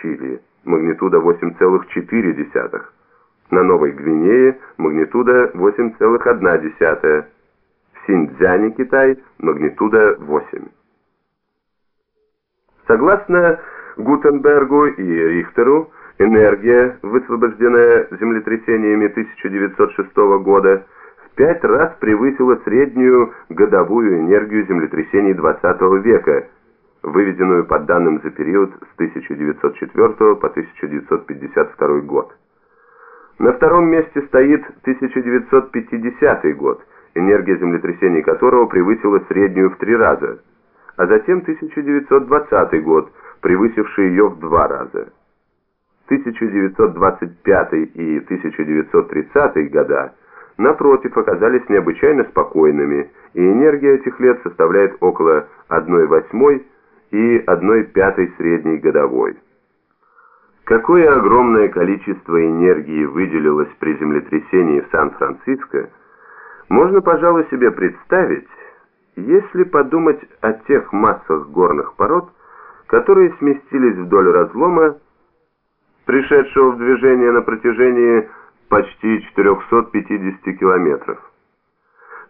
Чили, магнитуда 8,4. На Новой Гвинее магнитуда 8,1. В Синьцзяне, Китай, магнитуда 8. Согласно Гутенбергу и Рихтеру, энергия, высвобожденная землетрясениями 1906 года, в пять раз превысила среднюю годовую энергию землетрясений 20 века, выведенную по данным за период с 1904 по 1952 год. На втором месте стоит 1950 год, энергия землетрясений которого превысила среднюю в три раза, а затем 1920 год, превысивший ее в два раза. 1925 и 1930 года, напротив, оказались необычайно спокойными, и энергия этих лет составляет около 1 восьмой и 1 пятой средней годовой. Какое огромное количество энергии выделилось при землетрясении в Сан-Франциско, можно, пожалуй, себе представить, если подумать о тех массах горных пород, которые сместились вдоль разлома, пришедшего в движение на протяжении почти 450 километров.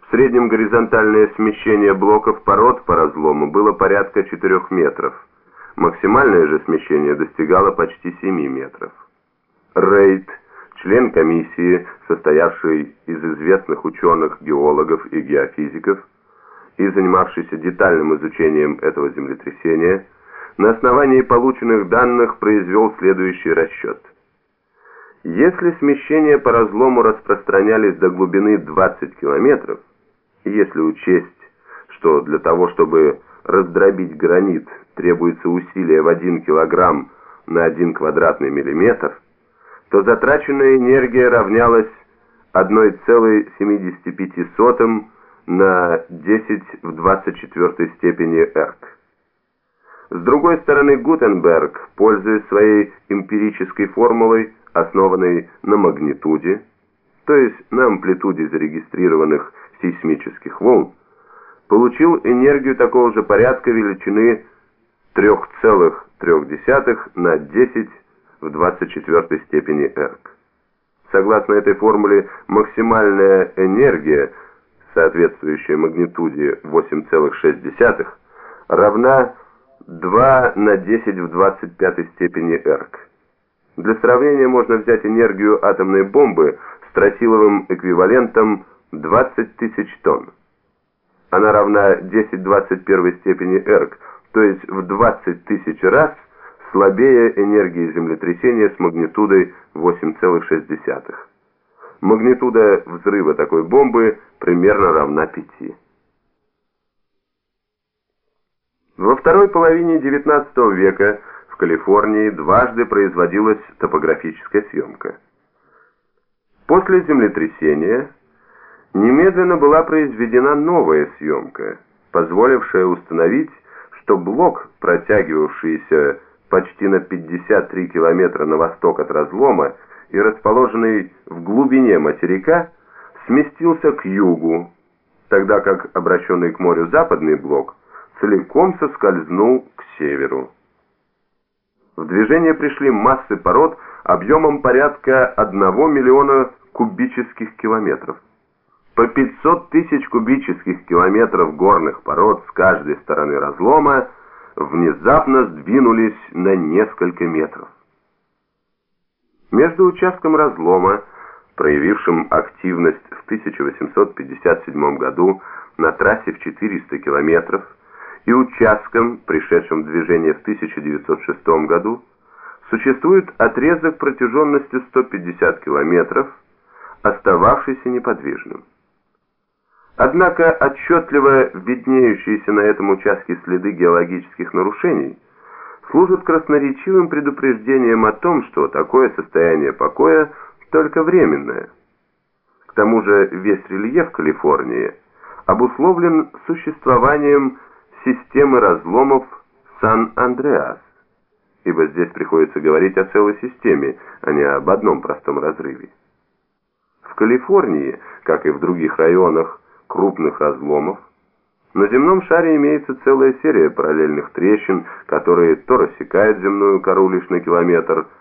В среднем горизонтальное смещение блоков пород по разлому было порядка 4 метров. Максимальное же смещение достигало почти 7 метров. Рейд, член комиссии, состоявший из известных ученых, геологов и геофизиков, и занимавшийся детальным изучением этого землетрясения, на основании полученных данных произвел следующий расчет. Если смещения по разлому распространялись до глубины 20 километров, если учесть, что для того, чтобы раздробить гранит, требуется усилие в 1 килограмм на 1 квадратный миллиметр, то затраченная энергия равнялась 1,75 на 10 в 24 степени эрк. С другой стороны, Гутенберг, пользуясь своей эмпирической формулой, основанной на магнитуде, то есть на амплитуде зарегистрированных сейсмических волн, получил энергию такого же порядка величины 3,3 на 10 в 24 степени эрк. Согласно этой формуле, максимальная энергия, соответствующая магнитуде 8,6, равна 2 на 10 в 25 степени эрк. Для сравнения можно взять энергию атомной бомбы тротиловым эквивалентом 20 тысяч тонн. Она равна 10 21 степени эрк, то есть в 20 тысяч раз слабее энергии землетрясения с магнитудой 8,6. Магнитуда взрыва такой бомбы примерно равна 5. Во второй половине XIX века в Калифорнии дважды производилась топографическая съемка. После землетрясения немедленно была произведена новая съемка, позволившая установить, что блок, протягивавшийся почти на 53 километра на восток от разлома и расположенный в глубине материка, сместился к югу, тогда как обращенный к морю западный блок целиком соскользнул к северу. В движение пришли массы пород объемом порядка 1 миллиона кубических километров. По 500 тысяч кубических километров горных пород с каждой стороны разлома внезапно сдвинулись на несколько метров. Между участком разлома, проявившим активность в 1857 году на трассе в 400 километров, и участком, пришедшим в движение в 1906 году, существует отрезок протяженностью 150 километров, остававшийся неподвижным. Однако отчетливо виднеющиеся на этом участке следы геологических нарушений служат красноречивым предупреждением о том, что такое состояние покоя только временное. К тому же весь рельеф Калифорнии обусловлен существованием системы разломов Сан-Андреас, ибо здесь приходится говорить о целой системе, а не об одном простом разрыве. В Калифорнии, как и в других районах, крупных разломов, На земном шаре имеется целая серия параллельных трещин, которые то рассекают земную кору лишь на километр,